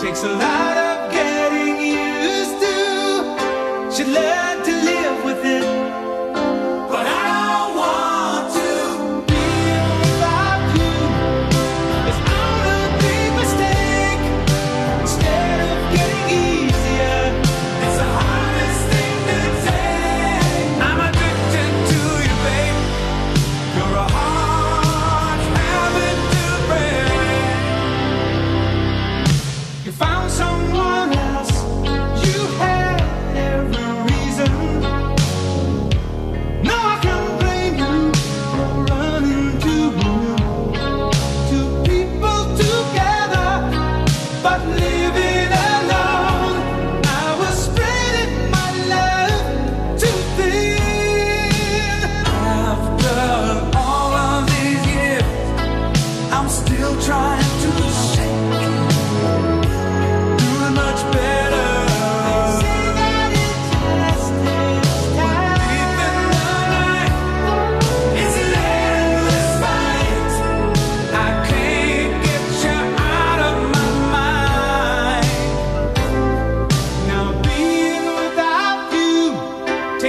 Takes a lot of getting used to. Should love.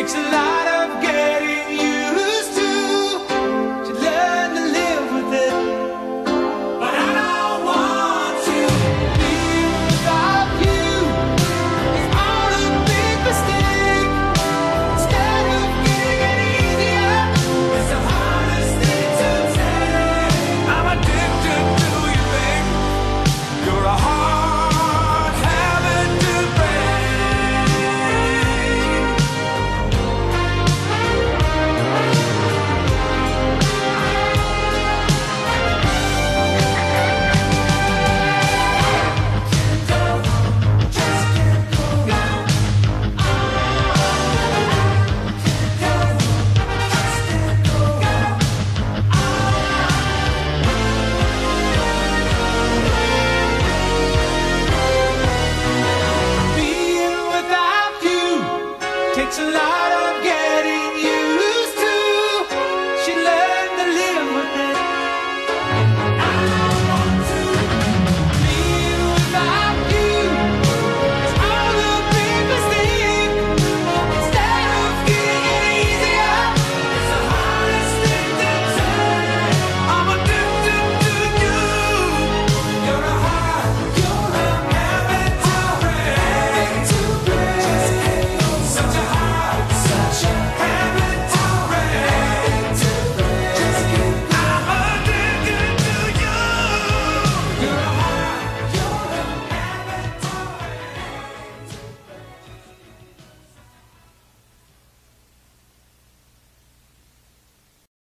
takes a lot of